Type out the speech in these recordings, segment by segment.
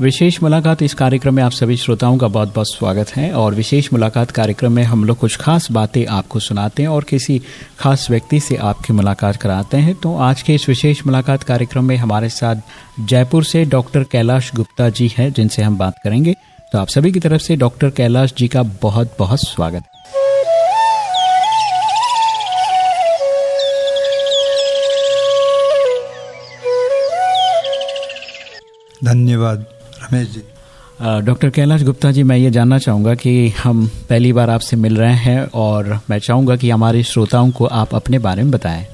विशेष मुलाकात इस कार्यक्रम में आप सभी श्रोताओं का बहुत बहुत स्वागत है और विशेष मुलाकात कार्यक्रम में हम लोग कुछ खास बातें आपको सुनाते हैं और किसी खास व्यक्ति से आपकी मुलाकात कराते हैं। तो आज के इस विशेष मुलाकात कार्यक्रम में हमारे साथ जयपुर से डॉक्टर कैलाश गुप्ता जी हैं, जिनसे हम बात करेंगे। तो आप सभी की तरफ़ से डॉक्टर कैलाश जी का बहुत बहुत स्वागत। धन्यवाद। रमेश जी। डॉक्टर कैलाश गुप्ता जी मैं ये जानना चाहूँगा कि हम पहली बार आपसे मिल रहे हैं और मैं चाहूँगा कि हमारे श्रोताओं को आप अपने बारे में बताएँ।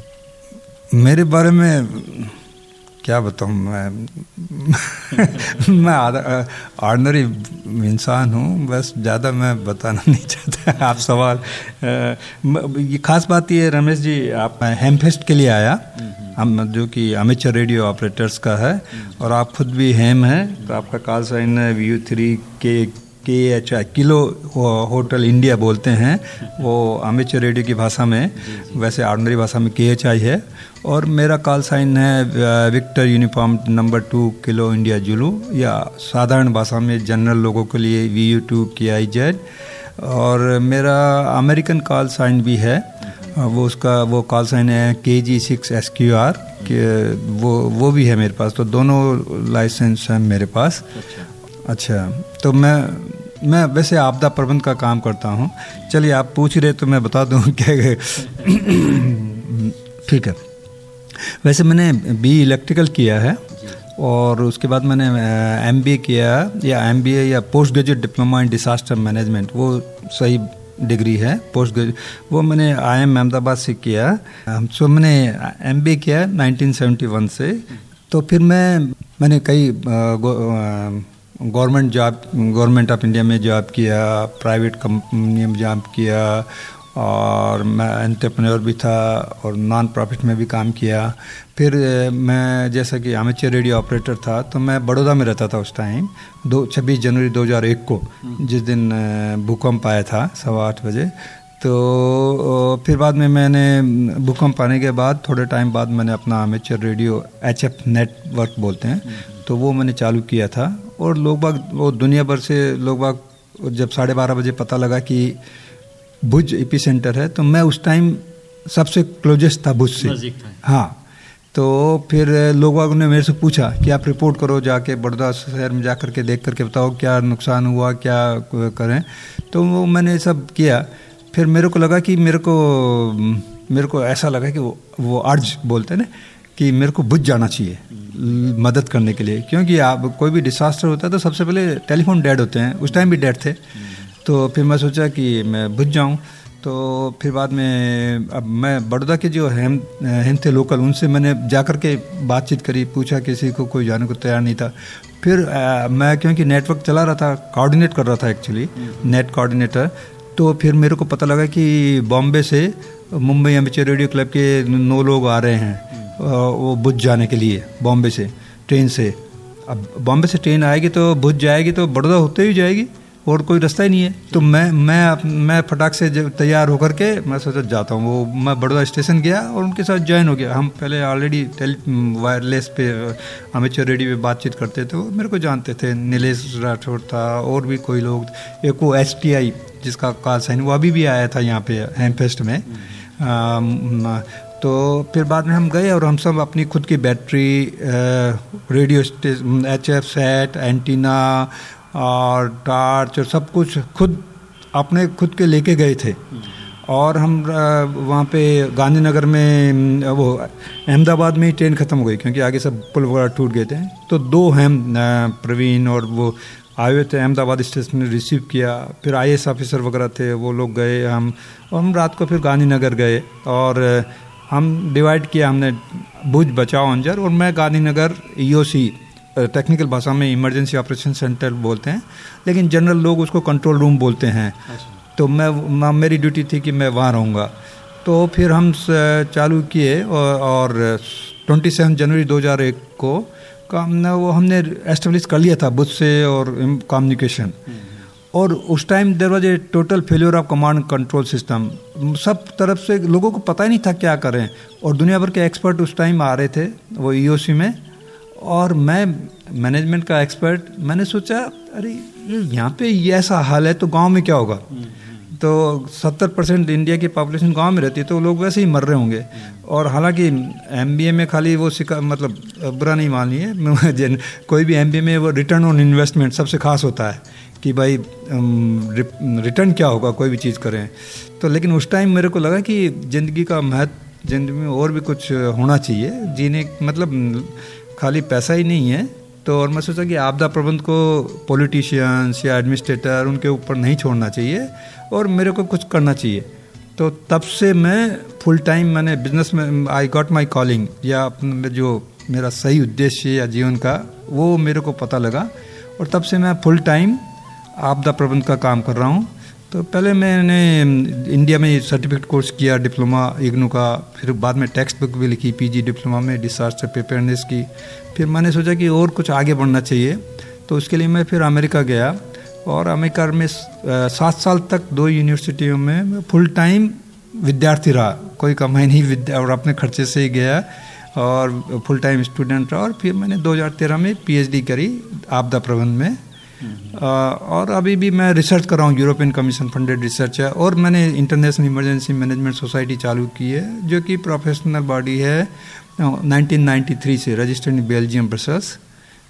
मेरे बारे में क्या बताऊँ, मैं मैं ऑर्डनरी इंसान हूँ, बस ज़्यादा मैं बताना नहीं चाहता आप सवाल ये खास बात ये रमेश जी, आप हेम फेस्ट के लिए आया, हम जो कि अमेचर रेडियो ऑपरेटर्स का है, और आप खुद भी हेम हैं तो आपका कॉल साइन है V three K K H I kilo hotel India बोलते हैं वो अमेचर रेडियो की भाषा में वैसे ऑर्डनरी भाषा में के एच आई है। और मेरा कॉल साइन है Victor uniform number two kilo India Zulu या साधारण भाषा में जनरल लोगों के लिए वी यू टू के आई जेड। और मेरा अमेरिकन कॉल साइन भी है वो उसका वो कॉल साइन है K G six S Q R वो वो भी है मेरे पास तो दोनों लाइसेंस हैं मेरे पास। अच्छा, अच्छा तो मैं मैं वैसे आपदा प्रबंध का काम करता हूँ। चलिए, आप पूछ रहे तो मैं बता दूँ क्या ठीक है। वैसे मैंने बी इलेक्ट्रिकल किया है और उसके बाद मैंने एम बी ए किया या एम बी ए या post graduate diploma in disaster management वो सही डिग्री है। पोस्ट ग्रेजुएट वो मैंने आई एम अहमदाबाद से किया सो मैंने एम बी ए किया 1971 से। तो फिर मैं, मैंने कई government job government of India में जॉब किया प्राइवेट कंपनी में जॉब किया और मैं एंटरप्रेन्योर भी था और नॉन प्रॉफिट में भी काम किया। फिर मैं जैसा कि अमेचर रेडियो ऑपरेटर था तो मैं बड़ौदा में रहता था उस टाइम दो छब्बीस जनवरी 2001 को जिस दिन भूकंप आया था सवा आठ बजे। तो फिर बाद में मैंने भूकंप आने के बाद थोड़े टाइम बाद मैंने अपना amateur radio H F network बोलते हैं तो वो मैंने चालू किया था। और लोग बाग वो दुनिया भर से लोग बाग जब साढ़े बारह बजे पता लगा कि भुज एपी सेंटर है तो मैं उस टाइम सबसे क्लोजेस्ट था भुज से। हाँ तो फिर लोग बागों ने मेरे से पूछा कि आप रिपोर्ट करो जाके बड़ौदा शहर में जा करके देख करके बताओ क्या नुकसान हुआ क्या करें। तो वो मैंने सब किया। फिर मेरे को लगा कि मेरे को मेरे को ऐसा लगा कि वो वो अर्ज़ बोलते ना कि मेरे को बुझ जाना चाहिए मदद करने के लिए। क्योंकि आप कोई भी डिसास्टर होता है तो सबसे पहले टेलीफोन डेड होते हैं। उस टाइम भी डेड थे। तो फिर मैं सोचा कि मैं बुझ जाऊँ। तो फिर बाद में अब मैं बड़ौदा के जो हेम हेम थे लोकल उनसे मैंने जा कर के बातचीत करी पूछा किसी को कोई जाने को तैयार नहीं था। फिर आ, मैं क्योंकि नेटवर्क चला रहा था कोऑर्डिनेट कर रहा था एक्चुअली नेट कोऑर्डिनेटर तो फिर मेरे को पता लगा कि बॉम्बे से मुंबई अमेचर रेडियो क्लब के नौ लोग आ रहे हैं। वो बुझ जाने के लिए बॉम्बे से ट्रेन से। अब बॉम्बे से ट्रेन आएगी तो बुझ जाएगी तो बड़ौदा होते ही जाएगी और कोई रास्ता ही नहीं है। तो मैं मैं मैं फटाक से तैयार होकर के मैं सोचा जाता हूँ वो मैं बड़ौदा स्टेशन गया और उनके साथ ज्वाइन हो गया। हम पहले ऑलरेडी टेली वायरलेस पे अमेचर रेडियो पे बातचीत करते थे वो मेरे को जानते थे। नीलेश राठौर था और भी कोई लोग। एक वो एस जिसका कॉल साइन वो अभी भी आया था यहाँ पे हेमफेस्ट में। आ, तो फिर बाद में हम गए और हम सब अपनी खुद की battery radio H F set, antenna और टार्च और सब कुछ खुद अपने खुद के लेके गए थे। और हम वहाँ पे गांधीनगर में वो अहमदाबाद में ही ट्रेन ख़त्म हो गई क्योंकि आगे सब पुल वगैरह टूट गए थे। तो दो हम प्रवीण और वो आए हुए थे अहमदाबाद स्टेशन ने रिसीव किया। फिर आई ऑफिसर वगैरह थे, वो लोग गए हम। और हम रात को फिर गांधीनगर गए और हम डिवाइड किया हमने भुज बचाओ अंजर और मैं गांधीनगर ईओसी टेक्निकल भाषा में इमरजेंसी ऑपरेशन सेंटर बोलते हैं लेकिन जनरल लोग उसको कंट्रोल रूम बोलते हैं। अच्छा। तो मैं मेरी ड्यूटी थी कि मैं वहाँ रहूँगा। तो फिर हम चालू किए और ट्वेंटी सेवन जनवरी 2001 को काम ना वो हमने एस्टेब्लिश कर लिया था बुथ से और कम्युनिकेशन और उस time there was a total failure of command control system सब तरफ़ से लोगों को पता ही नहीं था क्या करें। और दुनिया भर के एक्सपर्ट उस टाइम आ रहे थे वो ईओसी e में। और मैं मैनेजमेंट का एक्सपर्ट मैंने सोचा अरे यहाँ पे ये ऐसा हाल है तो गाँव में क्या होगा? तो सत्तर परसेंट इंडिया की पॉपुलेशन गाँव में रहती है तो लोग वैसे ही मर रहे होंगे। और हालाँकि एम में खाली वो सिका मतलब बुरा नहीं मान लिए कोई भी एमबीए में वो रिटर्न ऑन इन्वेस्टमेंट सबसे खास होता है। कि भाई रिटर्न क्या होगा, कोई भी चीज़ करें। तो लेकिन उस टाइम मेरे को लगा कि ज़िंदगी का महत्व, ज़िंदगी में और भी कुछ होना चाहिए। जीने मतलब खाली पैसा ही नहीं है। तो और मैं सोचा कि आपदा प्रबंध को पॉलिटिशियंस या एडमिनिस्ट्रेटर उनके ऊपर नहीं छोड़ना चाहिए और मेरे को कुछ करना चाहिए। तो तब से मैं फुल टाइम मैंने बिज़नेस में आई गॉट माई कॉलिंग या अपने जो मेरा सही उद्देश्य या जीवन का, वो मेरे को पता लगा। और तब से मैं फुल टाइम आपदा प्रबंध का काम कर रहा हूँ। तो पहले मैंने इंडिया में सर्टिफिकेट कोर्स किया डिप्लोमा इग्नू का, फिर बाद में टेक्स्ट बुक भी लिखी पीजी डिप्लोमा में डिसास्टर प्रिपेयरनेस की। फिर मैंने सोचा कि और कुछ आगे बढ़ना चाहिए तो उसके लिए मैं फिर अमेरिका गया और अमेरिका में सात साल तक दो यूनिवर्सिटियों में फुल टाइम विद्यार्थी रहा। कोई कमाई नहीं, विद्या, और अपने खर्चे से ही गया और फुल टाइम स्टूडेंट रहा। और फिर मैंने 2013 में पीएचडी करी आपदा प्रबंध में। और अभी भी मैं रिसर्च कर रहा हूँ यूरोपियन कमीशन फंडेड रिसर्च है और मैंने इंटरनेशनल इमरजेंसी मैनेजमेंट सोसाइटी चालू की है जो कि प्रोफेशनल बॉडी है 1993 से रजिस्टर्ड इन बेल्जियम ब्रसल्स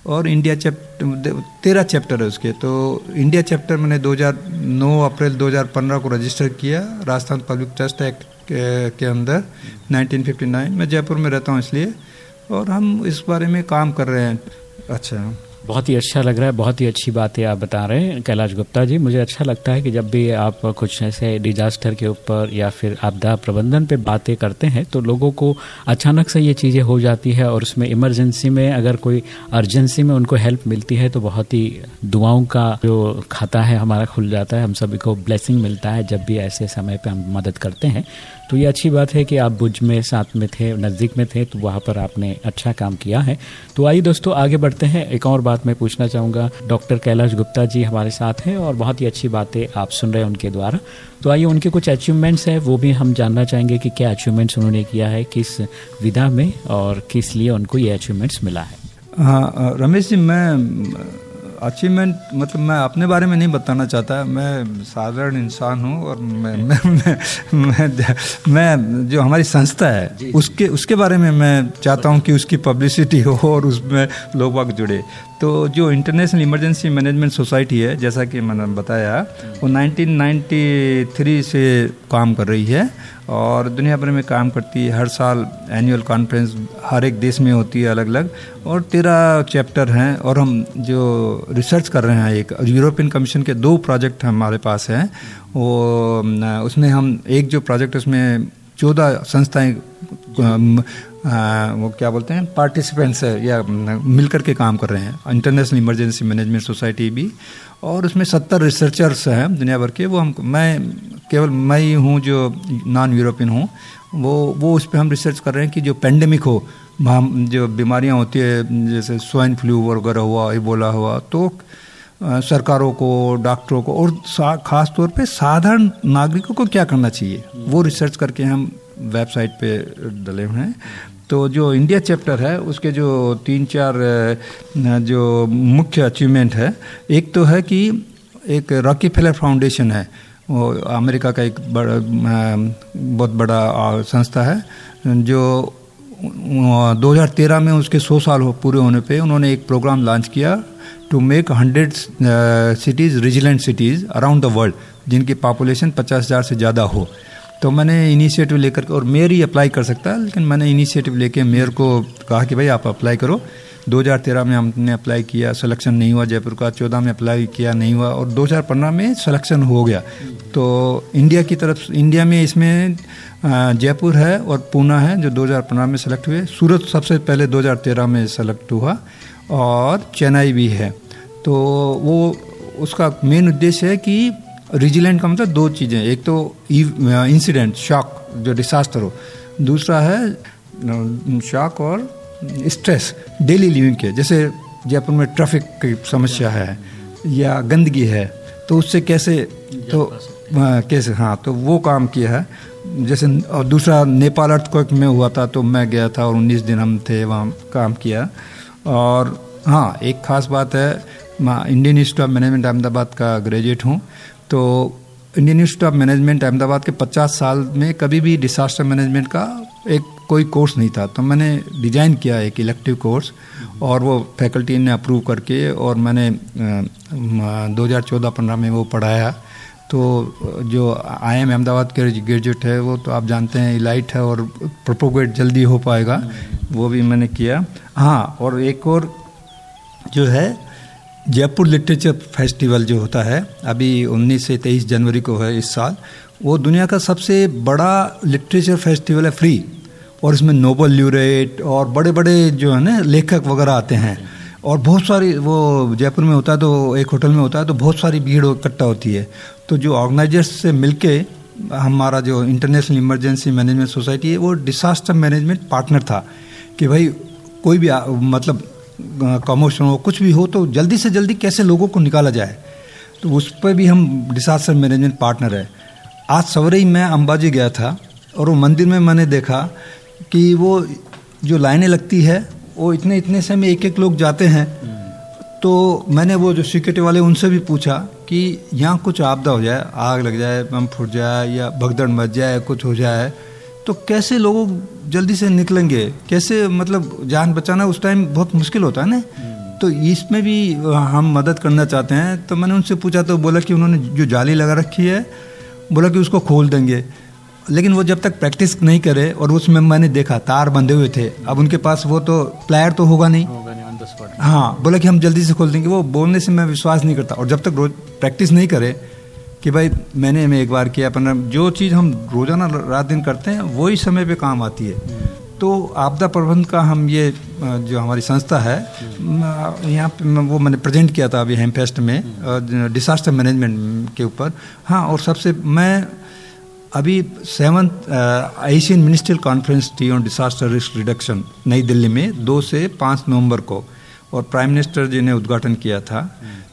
और इंडिया चैप्टर तेरह चैप्टर है उसके तो इंडिया चैप्टर मैंने 2009 अप्रैल 2015 को रजिस्टर किया राजस्थान पब्लिक ट्रस्ट एक्ट के, अंदर 1959 मैं जयपुर में रहता हूँ इसलिए और हम इस बारे में काम कर रहे हैं। अच्छा। बहुत ही अच्छा लग रहा है, बहुत ही अच्छी बातें आप बता रहे हैं, कैलाश गुप्ता जी। मुझे अच्छा लगता है कि जब भी आप कुछ ऐसे डिजास्टर के ऊपर या फिर आपदा प्रबंधन पे बातें करते हैं तो लोगों को अचानक से ये चीज़ें हो जाती है और उसमें इमरजेंसी में अगर कोई अर्जेंसी में उनको हेल्प मिलती है तो बहुत ही दुआओं का जो खाता है, हमारा खुल जाता है। हम सभी को ब्लेसिंग मिलता है जब भी ऐसे समय पर हम मदद करते हैं। तो ये अच्छी बात है कि आप भुज में, साथ में थे, नज़दीक में थे तो वहाँ पर आपने अच्छा काम किया है। तो आइए दोस्तों, आगे बढ़ते हैं। एक और बात मैं पूछना चाहूँगा। डॉक्टर कैलाश गुप्ता जी हमारे साथ हैं और बहुत ही अच्छी बातें आप सुन रहे हैं उनके द्वारा। तो आइए, उनके कुछ अचीवमेंट्स हैं, वो भी हम जानना चाहेंगे कि क्या अचीवमेंट्स उन्होंने किया है, किस विधा में और किस लिए उनको ये अचीवमेंट्स मिला है। हाँ रमेश जी, मैं अचीवमेंट मतलब मैं अपने बारे में नहीं बताना चाहता। मैं साधारण इंसान हूँ और मैं मैं, मैं मैं मैं जो हमारी संस्था है जी, उसके उसके बारे में मैं चाहता हूँ कि उसकी पब्लिसिटी हो और उसमें लोग वक्त जुड़े। तो जो इंटरनेशनल इमरजेंसी मैनेजमेंट सोसाइटी है जैसा कि मैंने बताया वो 1993 से काम कर रही है। और दुनिया भर में काम करती है, हर साल एनुअल कॉन्फ्रेंस हर एक देश में होती है अलग अलग और तेरह चैप्टर हैं, और हम जो रिसर्च कर रहे हैं एक यूरोपियन कमीशन के दो प्रोजेक्ट हमारे पास हैं। वो उसमें हम एक जो प्रोजेक्ट उसमें चौदह संस्थाएँ वो क्या बोलते हैं? पार्टिसिपेंट्स है, या मिलकर के काम कर रहे हैं। इंटरनेशनल इमरजेंसी मैनेजमेंट सोसाइटी भी। और उसमें सत्तर रिसर्चर्स हैं दुनिया भर के। वो हम मैं केवल, मैं ही हूँ जो नॉन यूरोपियन हूँ। वो वो उस पर हम रिसर्च कर रहे हैं कि जो पेंडेमिक हो जो बीमारियाँ होती है, जैसे स्वाइन फ्लू वगैरह हुआ इबोला हुआ तो सरकारों को डॉक्टरों को, और ख़ास तौर पे साधारण नागरिकों को क्या करना चाहिए? वो रिसर्च करके हम वेबसाइट पे डले हुए हैं। तो जो इंडिया चैप्टर है, उसके जो तीन, चार जो मुख्य अचीवमेंट है, एक तो है कि एक रॉकी फेलर फाउंडेशन है। वो अमेरिका का एक बड़ा बहुत बड़ा संस्था है, जो 2013 में उसके 100 साल हो, पूरे होने पे उन्होंने एक प्रोग्राम लॉन्च किया to make hundred cities resilient cities around the world जिनकी पॉपुलेशन पचास हज़ार से ज़्यादा हो। तो मैंने इनिशिएटिव लेकर और मेयर ही अप्लाई कर सकता है लेकिन मैंने इनिशिएटिव लेके मेयर को कहा कि भाई आप अप्लाई करो। 2013 में हमने अप्लाई किया सिलेक्शन नहीं हुआ, जयपुर का 14 में अप्लाई किया नहीं हुआ, और 2015 में सिलेक्शन हो गया। तो इंडिया की तरफ़ इंडिया में इसमें जयपुर है और पूना है, जो 2015 में सेलेक्ट हुए। सूरत सबसे पहले 2013 में सेलेक्ट हुआ, और चेन्नई भी है। तो वो, उसका मेन उद्देश्य है कि रिजिलेंट का मतलब दो चीज़ें एक तो इंसिडेंट शॉक जो डिसास्टर हो। दूसरा है शॉक और स्ट्रेस डेली लिविंग के। जैसे जयपुर में ट्रैफ़िक की समस्या है या गंदगी है तो उससे कैसे तो कैसे हाँ तो वो काम किया है। जैसे और दूसरा नेपाल अर्थ में हुआ था तो मैं गया था और 19 दिन हम थे वहाँ काम किया। और हाँ एक ख़ास बात है मैं Indian Institute of Management Ahmedabad का ग्रेजुएट हूँ। तो Indian Institute of Management Ahmedabad के 50 साल में कभी भी डिसास्टर मैनेजमेंट का एक कोई कोर्स नहीं था। तो मैंने डिज़ाइन किया एक इलेक्टिव कोर्स और वो फैकल्टी ने अप्रूव करके और मैंने दो हज़ार चौदह पंद्रह में वो पढ़ाया। तो जो आई एम अहमदाबाद के ग्रेजुएट है वो तो आप जानते हैं इलाइट है और प्रोपोगेट जल्दी हो पाएगा। वो भी मैंने किया। हाँ और एक और जो है जयपुर लिटरेचर फेस्टिवल जो होता है अभी 19 से 23 जनवरी को है इस साल वो दुनिया का सबसे बड़ा लिटरेचर फेस्टिवल है फ्री और इसमें नोबल ल्यूरेट और बड़े बड़े जो है ना लेखक वगैरह आते हैं और बहुत सारी वो जयपुर में होता है तो एक होटल में होता है तो बहुत सारी भीड़ इकट्ठा होती है। तो जो ऑर्गेनाइजर्स से मिलके हमारा जो इंटरनेशनल इमरजेंसी मैनेजमेंट सोसाइटी है वो डिसास्टर मैनेजमेंट पार्टनर था कि भाई कोई भी आ, मतलब कमोशन हो, कुछ भी हो तो जल्दी से जल्दी कैसे लोगों को निकाला जाए? तो उस पर भी हम डिसास्टर मैनेजमेंट पार्टनर है। आज सवेरे ही मैं अंबाजी गया था और वो मंदिर में मैंने देखा कि वो जो लाइनें लगती है, वो इतने इतने से में एक एक लोग जाते हैं। तो मैंने वो जो सिक्योरिटी वाले, उनसे भी पूछा कि यहाँ कुछ आपदा हो जाए, आग लग जाए, बम फूट जाए या भगदड़ मच जाए कुछ हो जाए तो कैसे लोग जल्दी से निकलेंगे? कैसे मतलब जान बचाना उस टाइम बहुत मुश्किल होता है ना? तो इसमें भी हम मदद करना चाहते हैं। तो मैंने उनसे पूछा तो बोला कि उन्होंने जो जाली लगा रखी है बोला कि उसको खोल देंगे। लेकिन वो जब तक प्रैक्टिस नहीं करे और उसमें मैंने देखा तार बंधे हुए थे। अब उनके पास वो तो प्लायर तो होगा नहीं। हाँ बोला कि हम जल्दी से खोल देंगे। वो बोलने से मैं विश्वास नहीं करता। और जब तक रोज प्रैक्टिस नहीं करे कि भाई मैंने मैं एक बार किया पंद्रह जो चीज़ हम रोज़ाना रात दिन करते हैं, वही समय पे काम आती है। तो आपदा प्रबंध का हम ये जो हमारी संस्था है यहाँ पे वो मैंने प्रेजेंट किया था अभी हेमफेस्ट में डिसास्टर मैनेजमेंट के ऊपर। हाँ और सबसे, मैं अभी सेवन्थ एशियन मिनिस्ट्रियल कॉन्फ्रेंस थी on disaster risk reduction New Delhi में, दो से पाँच नवंबर को। और प्राइम मिनिस्टर जी ने उद्घाटन किया था।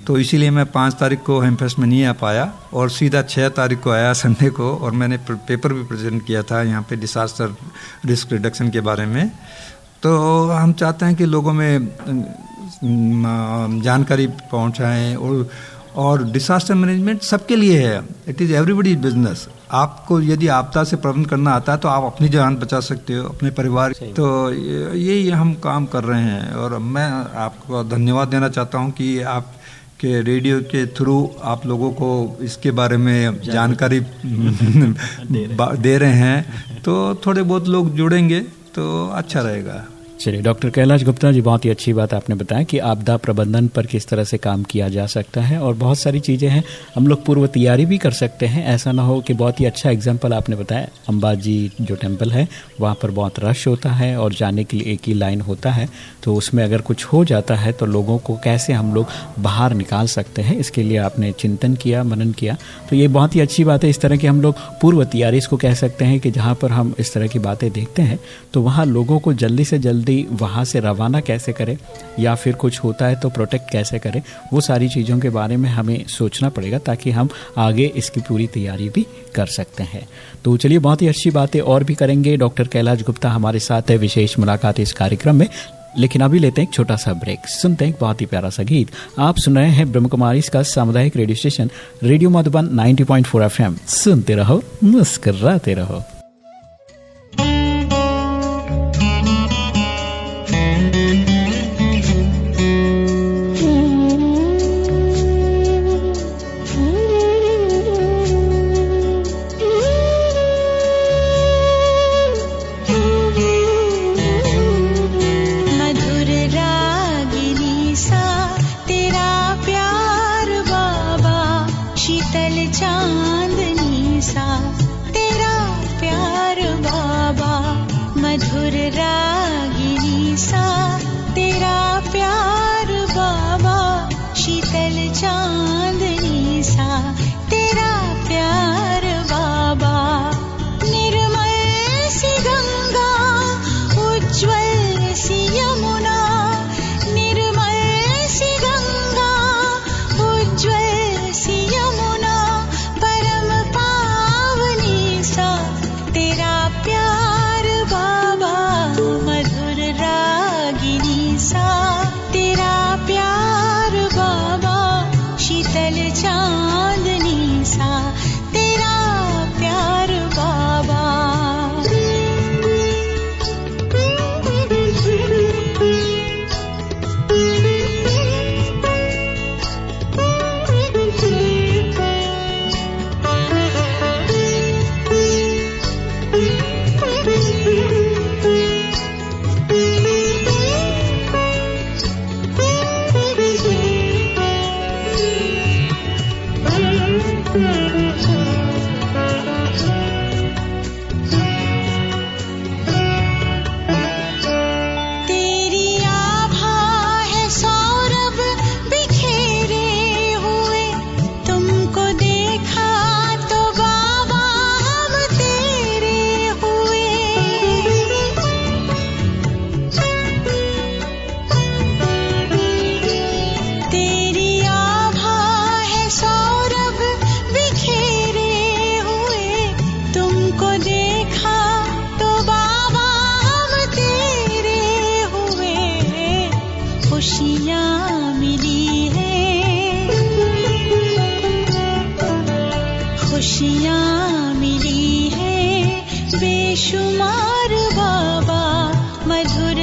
तो इसीलिए मैं पाँच तारीख को हेमफेस्ट में नहीं आ पाया और सीधा छः तारीख को आया संडे को और मैंने पेपर भी प्रेजेंट किया था यहाँ पे डिसास्टर रिस्क रिडक्शन के बारे में। तो हम चाहते हैं कि लोगों में, जानकारी पहुँचाएँ और और डिसास्टर मैनेजमेंट सबके लिए है। इट इज़ एवरीबडी बिज़नेस आपको यदि आपदा से प्रबंध करना आता है तो आप अपनी जान बचा सकते हो अपने परिवार तो यही हम काम कर रहे हैं। और मैं आपको धन्यवाद देना चाहता हूँ कि आप के रेडियो के थ्रू आप लोगों को इसके बारे में जानकारी दे रहे हैं। तो थोड़े बहुत लोग जुड़ेंगे तो अच्छा रहेगा। चलिए, डॉक्टर कैलाश गुप्ता जी, बहुत ही अच्छी बात आपने बताया कि आपदा प्रबंधन पर किस तरह से काम किया जा सकता है और बहुत सारी चीज़ें हैं, हम लोग पूर्व तैयारी भी कर सकते हैं। ऐसा ना हो कि बहुत ही अच्छा एग्ज़ाम्पल आपने बताया, अंबाजी जो टेंपल है, वहाँ पर बहुत रश होता है और जाने के लिए एक ही लाइन होता है। तो उसमें अगर कुछ हो जाता है तो लोगों को कैसे हम लोग बाहर निकाल सकते हैं, इसके लिए आपने चिंतन किया, मनन किया। तो ये बहुत ही अच्छी बात है, इस तरह की हम लोग पूर्व तैयारी इसको कह सकते हैं कि जहाँ पर हम इस तरह की बातें देखते हैं तो वहाँ लोगों को जल्दी से जल्दी जल्दी वहाँ से रवाना कैसे करें, या फिर कुछ होता है तो प्रोटेक्ट कैसे करें, वो सारी चीज़ों के बारे में हमें सोचना पड़ेगा ताकि हम आगे इसकी पूरी तैयारी भी कर सकते हैं। तो चलिए, बहुत ही अच्छी बातें और भी करेंगे। डॉक्टर कैलाश गुप्ता हमारे साथ है, विशेष मुलाकात इस कार्यक्रम में। लेकिन अभी लेते हैं एक छोटा सा ब्रेक सुनते हैं बहुत ही प्यारा सा गीत। आप सुन रहे हैं ब्रह्म कुमारी इसका सामुदायिक radio station radio Madhuban 90.4 FM. सुनते रहो, मुस्कराते रहो।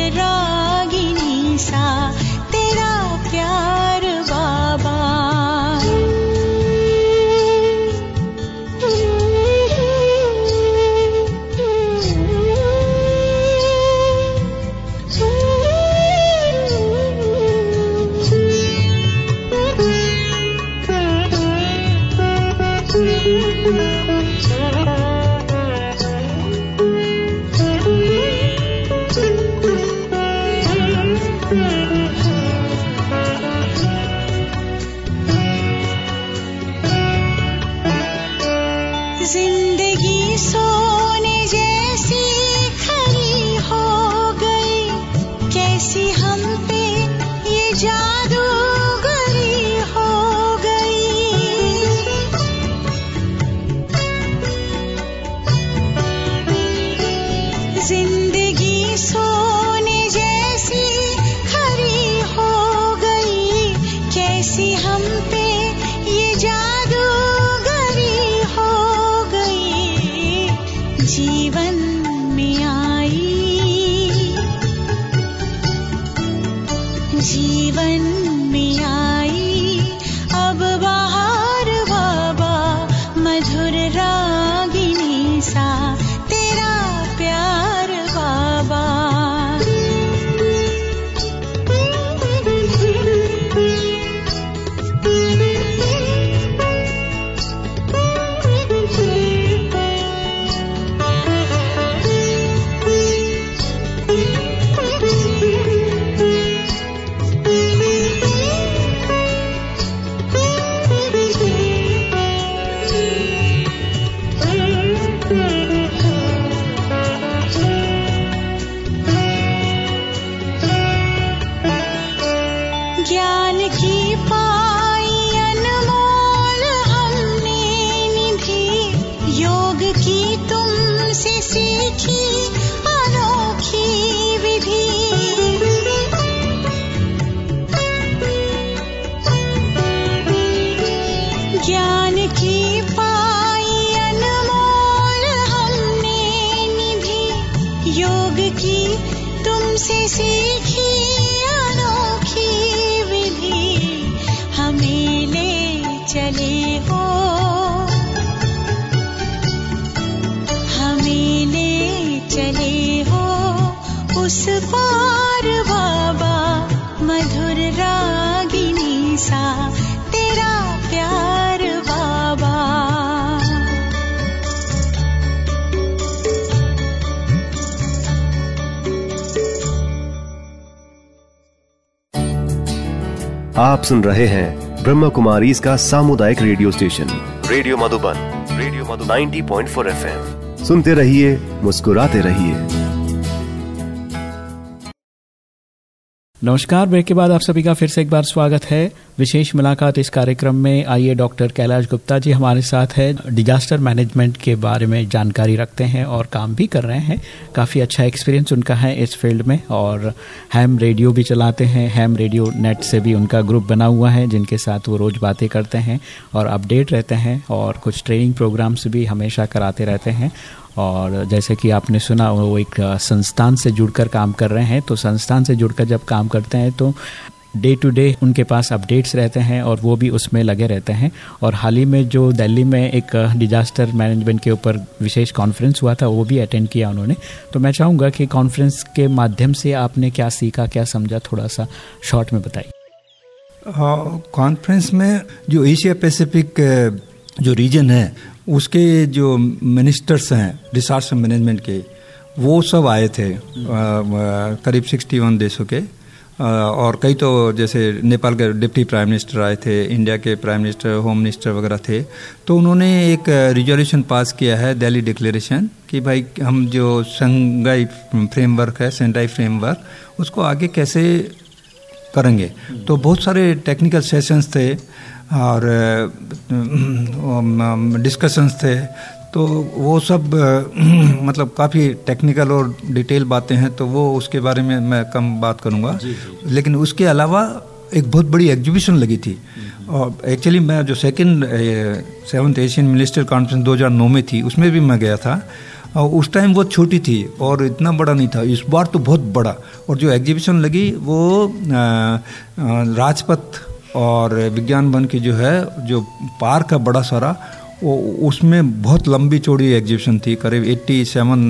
मेरा आप सुन रहे हैं ब्रह्म कुमारी इसका सामुदायिक radio station. Radio Madhuban radio Madhu 90.4 point सुनते रहिए मुस्कुराते रहिए। नमस्कार ब्रेक के बाद आप सभी का फिर से एक बार स्वागत है। विशेष मुलाकात इस कार्यक्रम में। आइए डॉक्टर कैलाश गुप्ता जी हमारे साथ है। डिजास्टर मैनेजमेंट के बारे में जानकारी रखते हैं और काम भी कर रहे हैं। काफ़ी अच्छा एक्सपीरियंस उनका है इस फ़ील्ड में और हैम रेडियो भी चलाते हैं। हैम रेडियो नेट से भी उनका ग्रुप बना हुआ है, जिनके साथ वो रोज़ बातें करते हैं और अपडेट रहते हैं और कुछ ट्रेनिंग प्रोग्राम्स भी हमेशा कराते रहते हैं। और जैसे कि आपने सुना, वो एक संस्थान से जुड़कर काम कर रहे हैं। तो संस्थान से जुड़कर जब काम करते हैं तो डे टू डे उनके पास अपडेट्स रहते हैं और वो भी उसमें लगे रहते हैं। और हाल ही में जो दिल्ली में एक डिजास्टर मैनेजमेंट के ऊपर विशेष कॉन्फ्रेंस हुआ था, वो भी अटेंड किया उन्होंने। तो मैं चाहूँगा कि कॉन्फ्रेंस के माध्यम से आपने क्या सीखा, क्या समझा थोड़ा सा शॉर्ट में बताइए। कॉन्फ्रेंस में जो एशिया पैसिफिक जो रीजन है, उसके जो मिनिस्टर्स हैं डिसास्टर मैनेजमेंट के, वो सब आए थे करीब सिक्सटी वन देशों के। और कई तो जैसे नेपाल के डिप्टी प्राइम मिनिस्टर आए थे, इंडिया के प्राइम मिनिस्टर, होम मिनिस्टर वगैरह थे तो उन्होंने एक रिजोल्यूशन पास किया है दिल्ली डिक्लेरेशन कि भाई हम जो संघाई फ्रेमवर्क है सेंटाई फ्रेमवर्क उसको आगे कैसे करेंगे? तो बहुत सारे टेक्निकल सेशंस थे, और डिस्कशंस थे तो वो सब मतलब काफ़ी टेक्निकल और डिटेल बातें हैं तो वो उसके बारे में मैं कम बात करूँगा। लेकिन उसके अलावा एक बहुत बड़ी एग्जीबिशन लगी थी। और एक्चुअली मैं जो second seventh Asian minister conference 2009 में थी उसमें भी मैं गया था। और उस टाइम वो छोटी थी और इतना बड़ा नहीं था इस बार तो बहुत बड़ा। और जो एग्जीबिशन लगी वो राजपथ और विज्ञान वन की जो है जो पार्क है बड़ा सारा वो उसमें बहुत लंबी चौड़ी एग्जीबिशन थी, करीब 87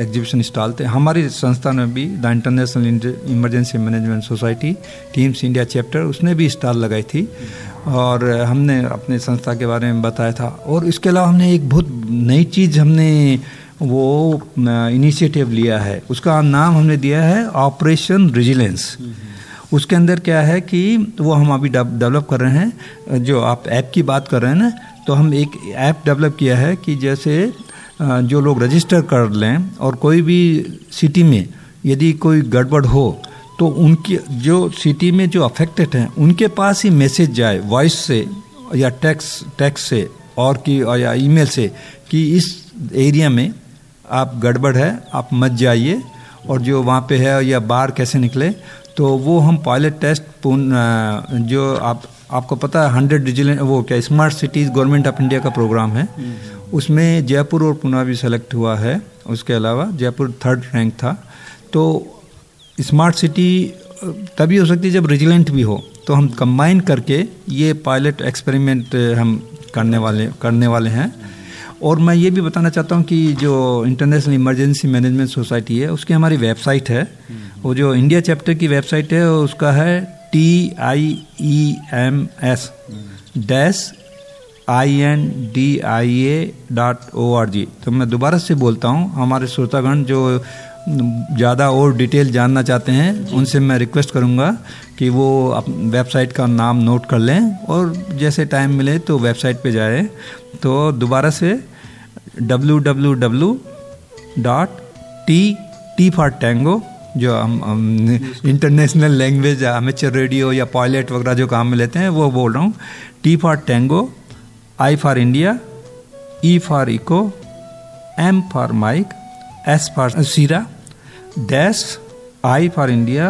एग्जीबिशन स्टॉल थे। हमारी संस्था ने भी the International Emergency Management Society TIEMS India chapter उसने भी स्टॉल लगाई थी। और हमने अपने संस्था के बारे में बताया था। और इसके अलावा हमने एक बहुत नई चीज़ हमने वो इनिशिएटिव लिया है। उसका नाम हमने दिया है ऑपरेशन रिजिलेंस उसके अंदर क्या है कि वो हम अभी डेवलप कर रहे हैं। जो आप ऐप की बात कर रहे हैं ना तो हम एक ऐप डेवलप किया है कि जैसे जो लोग रजिस्टर कर लें और कोई भी सिटी में यदि कोई गड़बड़ हो तो उनकी, जो सिटी में जो अफेक्टेड हैं, उनके पास ही मैसेज जाए वॉइस से या टैक्स टैक्स से और की या ईमेल से कि इस एरिया में आप गड़बड़ है, आप मत जाइए और जो वहाँ पे है या बाहर कैसे निकले तो वो हम पायलट टेस्ट जो आप आपको पता है हंड्रेड डिजिटल वो क्या smart cities government of India का प्रोग्राम है। उसमें जयपुर और पुणे भी सेलेक्ट हुआ है। उसके अलावा जयपुर थर्ड रैंक था। तो स्मार्ट सिटी तभी हो सकती है जब रिजिलेंट भी हो। तो हम कंबाइन करके ये पायलट एक्सपेरिमेंट हम करने वाले करने वाले हैं। और मैं ये भी बताना चाहता हूँ कि जो इंटरनेशनल इमरजेंसी मैनेजमेंट सोसाइटी है उसकी हमारी वेबसाइट है। वो जो इंडिया चैप्टर की वेबसाइट है उसका है T I E M S dash I N D I A dot O R G तो मैं दोबारा से बोलता हूँ हमारे श्रोतागण जो ज़्यादा और डिटेल जानना चाहते हैं उनसे मैं रिक्वेस्ट करूँगा कि वो वेबसाइट का नाम नोट कर लें और जैसे टाइम मिले तो वेबसाइट पे जाए। तो दोबारा से W W W dot T T for tango जो हम, हम इंटरनेशनल लैंग्वेज अमेचर रेडियो या पायलट वगैरह जो काम में लेते हैं वो बोल रहा हूँ। T for tango I for India E for echo M for mike S for sierra dash I for India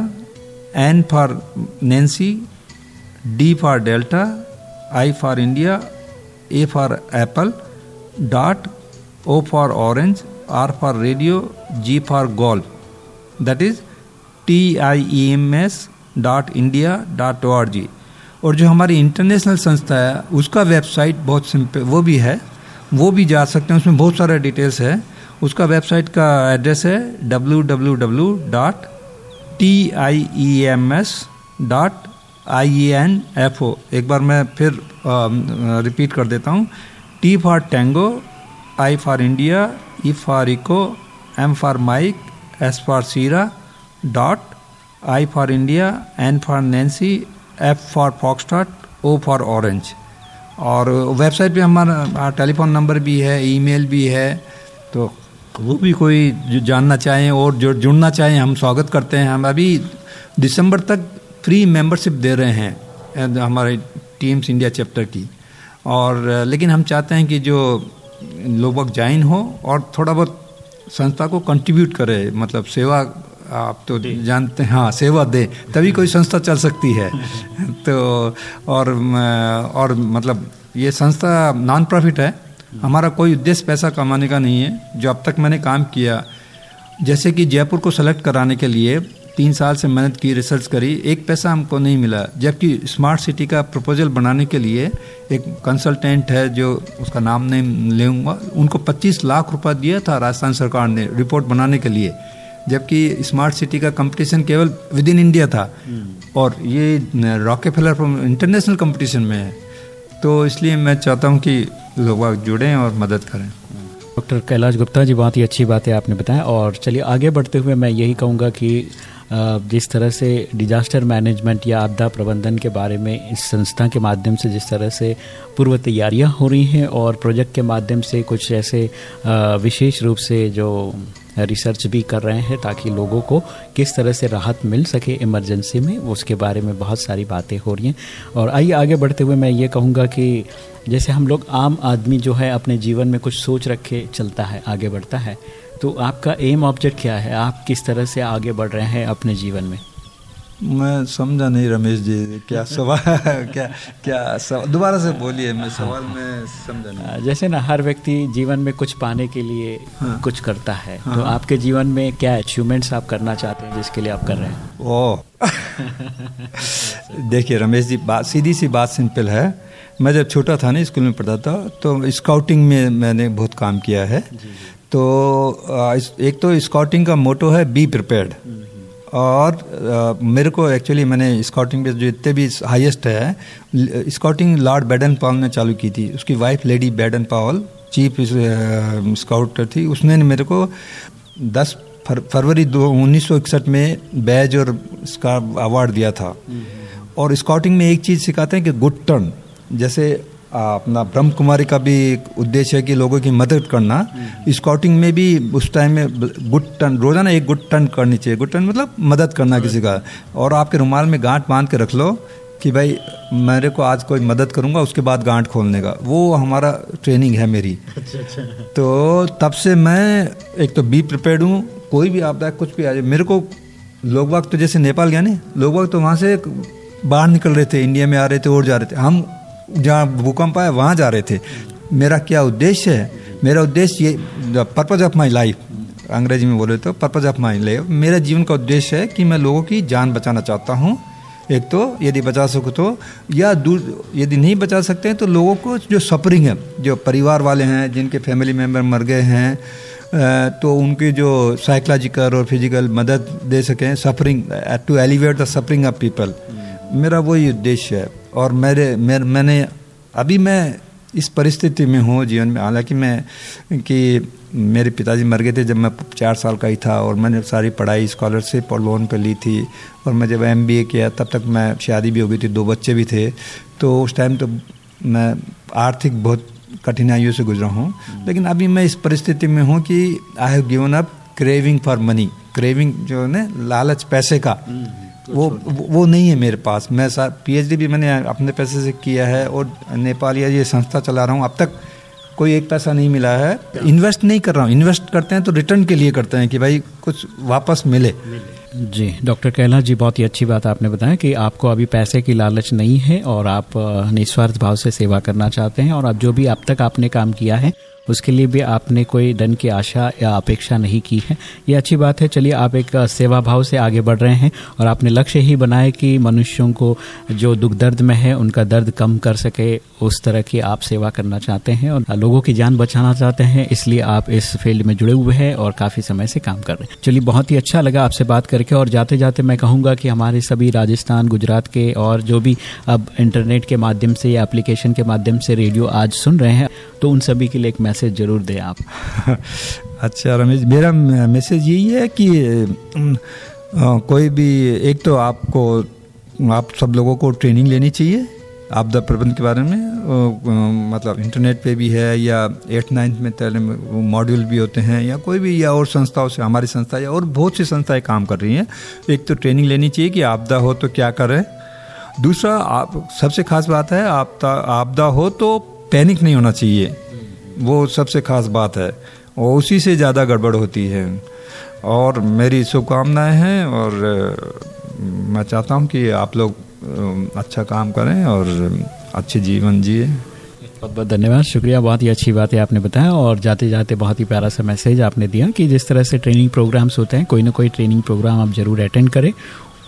N for Nancy D for delta I for India A for apple dot O for orange R for radio G for golf that is T I E M S dot India dot O R G और जो हमारी international संस्था है, उसका website बहुत simple वो भी है, वो भी जा सकते हैं, उसमें बहुत सारे डिटेल्स है। उसका वेबसाइट का एड्रेस है W W W dot T I E M S dot I N F O एक बार मैं फिर रिपीट कर देता हूँ। T for tango I for India E for echo M for mike S for Sierra, dot, I for India, N for Nancy, F for Foxtrot, O for Orange. और website पे हमारा टेलीफोन नंबर भी है email भी है तो वो भी कोई जो जानना चाहें और जो जुड़ना चाहें हम स्वागत करते हैं हम अभी दिसंबर तक फ्री मेंबरशिप दे रहे हैं हमारे टीम्स इंडिया चैप्टर की और लेकिन हम चाहते हैं कि जो लोग ज्वाइन हो और थोड़ा बहुत संस्था को कंट्रीब्यूट करे मतलब सेवा आप तो जानते हैं हाँ सेवा दे तभी कोई संस्था चल सकती है। तो और और मतलब ये संस्था नॉन प्रॉफिट है। हमारा कोई उद्देश्य पैसा कमाने का नहीं है। जो अब तक मैंने काम किया जैसे कि जयपुर को सेलेक्ट कराने के लिए तीन साल से मेहनत की रिसर्च करी। एक पैसा हमको नहीं मिला। जबकि स्मार्ट सिटी का प्रपोजल बनाने के लिए एक कंसल्टेंट है जो उसका नाम नहीं लेंगे उनको 25 लाख रुपया दिया था राजस्थान सरकार ने रिपोर्ट बनाने के लिए। जबकि स्मार्ट सिटी का कंपटीशन केवल विद इन इंडिया था और ये रॉके फिलर इंटरनेशनल कंपटीशन में है। तो इसलिए मैं चाहता हूँ कि लोग जुड़ें और मदद करें। डॉक्टर कैलाश गुप्ता जी बहुत ही अच्छी बात है आपने बताया और चलिए आगे बढ़ते हुए मैं यही कहूँगा कि जिस तरह से डिजास्टर मैनेजमेंट या आपदा प्रबंधन के बारे में इस संस्था के माध्यम से जिस तरह से पूर्व तैयारियाँ हो रही हैं और प्रोजेक्ट के माध्यम से कुछ ऐसे विशेष रूप से जो रिसर्च भी कर रहे हैं ताकि लोगों को किस तरह से राहत मिल सके इमरजेंसी में, उसके बारे में बहुत सारी बातें हो रही हैं। और आइए आगे बढ़ते हुए मैं ये कहूँगा कि जैसे हम लोग आम आदमी जो है अपने जीवन में कुछ सोच रखे चलता है, आगे बढ़ता है। तो आपका एम ऑब्जेक्ट क्या है? आप किस तरह से आगे बढ़ रहे हैं अपने जीवन में? मैं समझा नहीं रमेश जी क्या सवाल क्या क्या सवाल? दोबारा से बोलिए मैं सवाल में समझा नहीं। जैसे ना हर व्यक्ति जीवन में कुछ पाने के लिए हाँ, कुछ करता है। हाँ, तो आपके जीवन में क्या अचीवमेंट्स आप करना चाहते हैं जिसके लिए आप कर रहे हैं? ओ। देखिए रमेश जी बात सीधी सी बात सिंपल है। मैं जब छोटा था ना स्कूल में पढ़ता था तो स्काउटिंग में मैंने बहुत काम किया है। तो एक तो स्काउटिंग का मोटो है बी प्रिपेयर्ड और आ, मेरे को एक्चुअली मैंने स्काउटिंग पे जो इतने भी हाईएस्ट है स्काउटिंग लॉर्ड बैडन पावल ने चालू की थी। उसकी wife lady Baden Powell chief scouter थी। उसने मेरे को दस फर, फरवरी दो उन्नीस में बैज और इसका अवार्ड दिया था। और स्काउटिंग में एक चीज़ सिखाते हैं कि गुड टर्न जैसे अपना ब्रह्म कुमारी का भी उद्देश्य है कि लोगों की मदद करना। स्काउटिंग में भी उस टाइम में गुड टर्न रोज़ाना एक गुड टर्न करनी चाहिए। गुड टर्न मतलब मदद करना किसी का। और आपके रुमाल में गांठ बाँध के रख लो कि भाई मेरे को आज कोई मदद करूँगा उसके बाद गांठ खोलने का। वो हमारा ट्रेनिंग है मेरी। अच्छा अच्छा। तो तब से मैं एक तो बी प्रिपेयर्ड हूँ। कोई भी आपदा कुछ भी आ जाए। मेरे को लोग वक्त तो जैसे नेपाल गया नहीं लोग वक्त तो वहाँ से बाहर निकल रहे थे इंडिया में आ रहे थे और जा रहे थे। हम जहाँ भूकंप आया, वहाँ जा रहे थे। मेरा क्या उद्देश्य है? मेरा उद्देश्य ये पर्पज ऑफ़ माई लाइफ अंग्रेज़ी में बोले तो पर्पज ऑफ़ माई लाइफ मेरा जीवन का उद्देश्य है कि मैं लोगों की जान बचाना चाहता हूँ। एक तो यदि बचा सको तो या दूर, यदि नहीं बचा सकते हैं तो लोगों को जो सफरिंग है, जो परिवार वाले हैं, जिनके फैमिली मेंबर मर गए हैं तो उनकी जो साइकोलॉजिकल और फ़िज़िकल मदद दे सकें suffering to elevate the suffering of people मेरा वही उद्देश्य है। और मेरे मेरे, मैंने, अभी मैं इस परिस्थिति में हूँ जीवन में। हालाँकि मैं, कि मेरे पिताजी मर गए थे जब मैं चार साल का ही था और मैंने सारी पढ़ाई स्कॉलरशिप और लोन पर ली थी और मैं जब एमबीए किया तब तक मैं शादी भी हो गई थी, दो बच्चे भी थे। तो उस टाइम तो मैं आर्थिक बहुत कठिनाइयों से गुजरा हूँ। लेकिन अभी मैं इस परिस्थिति में हूँ कि I have given up craving for money craving जो है ना, लालच पैसे का। वो वो नहीं है मेरे पास। मैं सर पीएचडी भी मैंने अपने पैसे से किया है और नेपाल या ये संस्था चला रहा हूँ। अब तक कोई एक पैसा नहीं मिला है। इन्वेस्ट नहीं कर रहा हूँ। इन्वेस्ट करते हैं तो रिटर्न के लिए करते हैं कि भाई कुछ वापस मिले। जी डॉक्टर कैलाश जी बहुत ही अच्छी बात आपने बताया कि आपको अभी पैसे की लालच नहीं है और आप निस्वार्थ भाव से सेवा करना चाहते हैं और अब जो भी अब तक आपने काम किया है उसके लिए भी आपने कोई धन की आशा या अपेक्षा नहीं की है। ये अच्छी बात है। चलिए, आप एक सेवा भाव से आगे बढ़ रहे हैं और आपने लक्ष्य ही बनाया कि मनुष्यों को जो दुख दर्द में है, उनका दर्द कम कर सके। उस तरह की आप सेवा करना चाहते हैं और लोगों की जान बचाना चाहते हैं। इसलिए आप इस फ़ील्ड में जुड़े हुए हैं और काफ़ी समय से काम कर रहे हैं। चलिए, बहुत ही अच्छा लगा आपसे बात करके और जाते जाते मैं कहूँगा कि हमारे सभी राजस्थान, गुजरात के और जो भी अब इंटरनेट के माध्यम से या एप्लीकेशन के माध्यम से रेडियो आज सुन रहे हैं। तो उन सभी के लिए एक ज़रूर दें आप। अच्छा रमेश, मेरा मैसेज यही है कि कोई भी, एक तो आपको, आप सब लोगों को ट्रेनिंग लेनी चाहिए आपदा प्रबंध के बारे में मतलब इंटरनेट पे भी है या एट नाइन्थ में तेरह मॉड्यूल भी होते हैं या कोई भी, या और संस्थाओं से, हमारी संस्था या और बहुत सी संस्थाएँ काम कर रही हैं, एक तो ट्रेनिंग लेनी चाहिए कि आपदा हो तो क्या करें। दूसरा, आप, सबसे खास बात है, आपदा आपदा हो तो पैनिक नहीं होना चाहिए। वो सबसे खास बात है। और उसी से ज़्यादा गड़बड़ होती है। और मेरी शुभकामनाएँ हैं और मैं चाहता हूँ कि आप लोग अच्छा काम करें और अच्छे जीवन जिए। बहुत बहुत धन्यवाद। शुक्रिया, बहुत ही अच्छी बात है आपने बताया और जाते जाते बहुत ही प्यारा सा मैसेज आपने दिया कि जिस तरह से ट्रेनिंग प्रोग्राम्स होते हैं, कोई ना कोई ट्रेनिंग प्रोग्राम आप ज़रूर अटेंड करें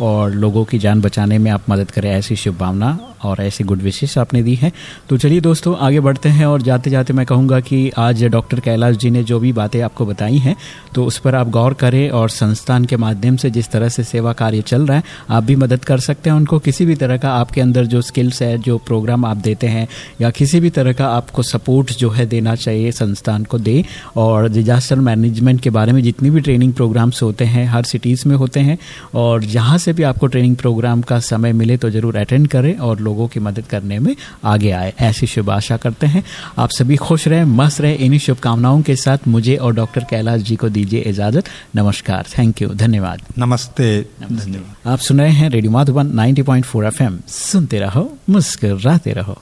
और लोगों की जान बचाने में आप मदद करें, ऐसी शुभकामना और ऐसी गुड विशेष आपने दी है। तो चलिए दोस्तों, आगे बढ़ते हैं और जाते जाते मैं कहूँगा कि आज डॉक्टर कैलाश जी ने जो भी बातें आपको बताई हैं तो उस पर आप गौर करें और संस्थान के माध्यम से जिस तरह से सेवा कार्य चल रहा है, आप भी मदद कर सकते हैं उनको। किसी भी तरह का आपके अंदर जो स्किल्स है, जो प्रोग्राम आप देते हैं, या किसी भी तरह का आपको सपोर्ट जो है देना चाहिए संस्थान को दे। और डिजास्टर मैनेजमेंट के बारे में जितनी भी ट्रेनिंग प्रोग्राम्स होते हैं, हर सिटीज़ में होते हैं, और जहाँ से भी आपको ट्रेनिंग प्रोग्राम का समय मिले तो ज़रूर अटेंड करें और लोगों की मदद करने में आगे आए। ऐसी शुभ आशा करते हैं। आप सभी खुश रहे मस्त रहे। इन्हीं शुभकामनाओं के साथ मुझे और डॉक्टर कैलाश जी को दीजिए इजाज़त। नमस्कार। थैंक यू धन्यवाद। नमस्ते। धन्यवाद आप सुन रहे हैं रेडियो माधुबन 90.4 एफएम सुनते रहो मुस्कराते रहो।